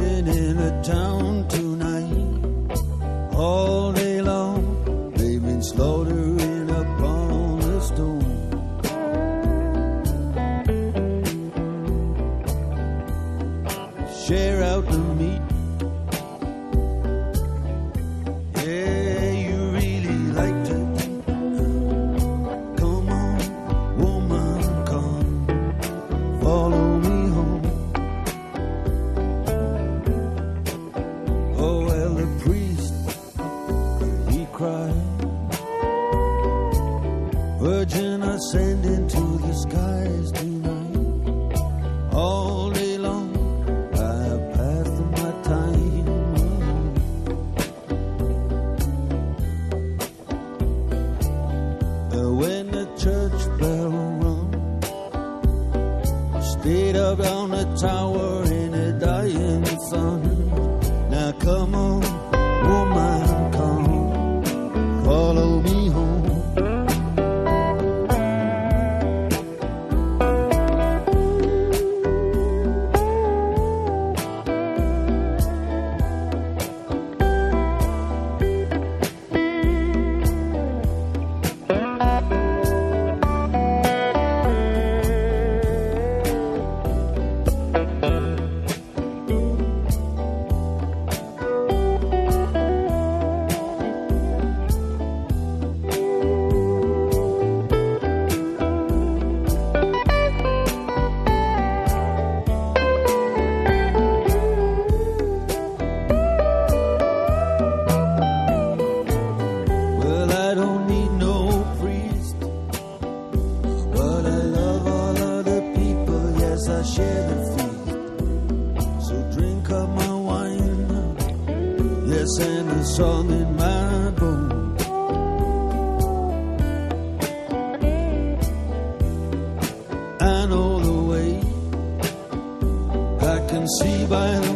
in a town tonight. All day long, they've been slaughtering upon the stone. Share out the meat. Cried. Virgin ascending to the skies tonight. All day long, I pass my time. Uh, When the church bell rung, stayed up on the tower in the dying sun. Now come on, Well, up my wine, yes, and the song in my bones. I know the way. I can see by the